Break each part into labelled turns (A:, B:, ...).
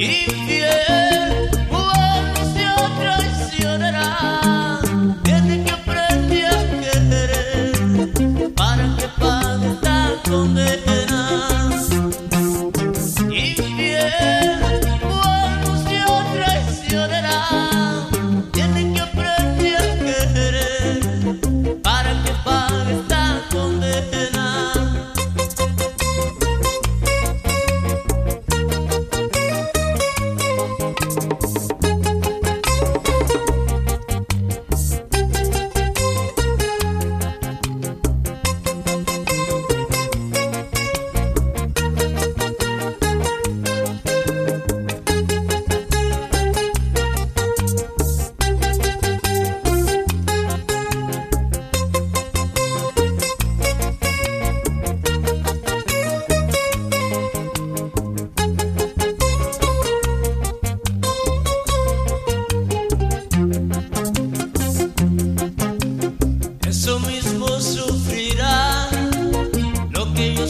A: Yeah.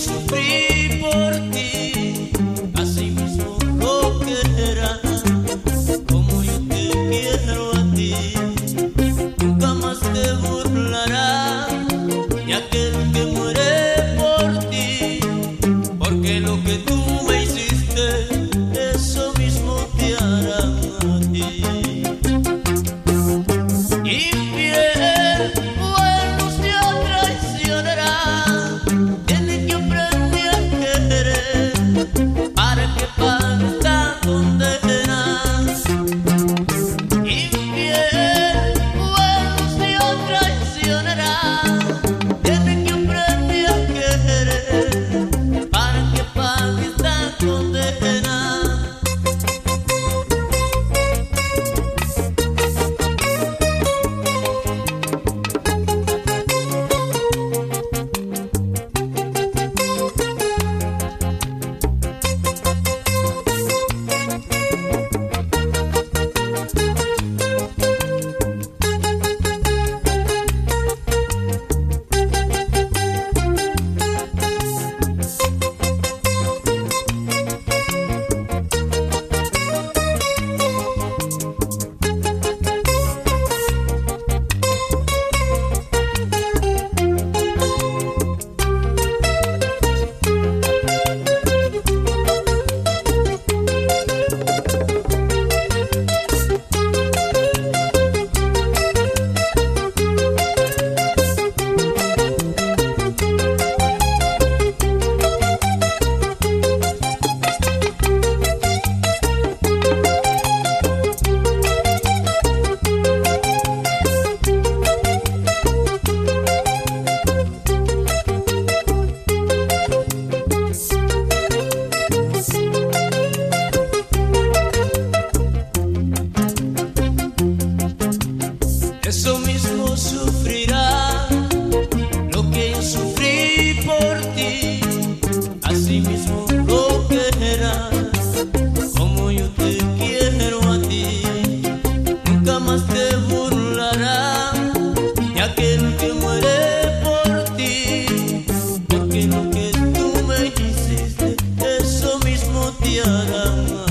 A: Free. eso mismo sufrirá lo que yo sufrí por ti, así mismo lo querrás, como yo te quiero a ti, nunca más te burlará, ya que muere por ti, porque lo que tú me hiciste, eso mismo te hará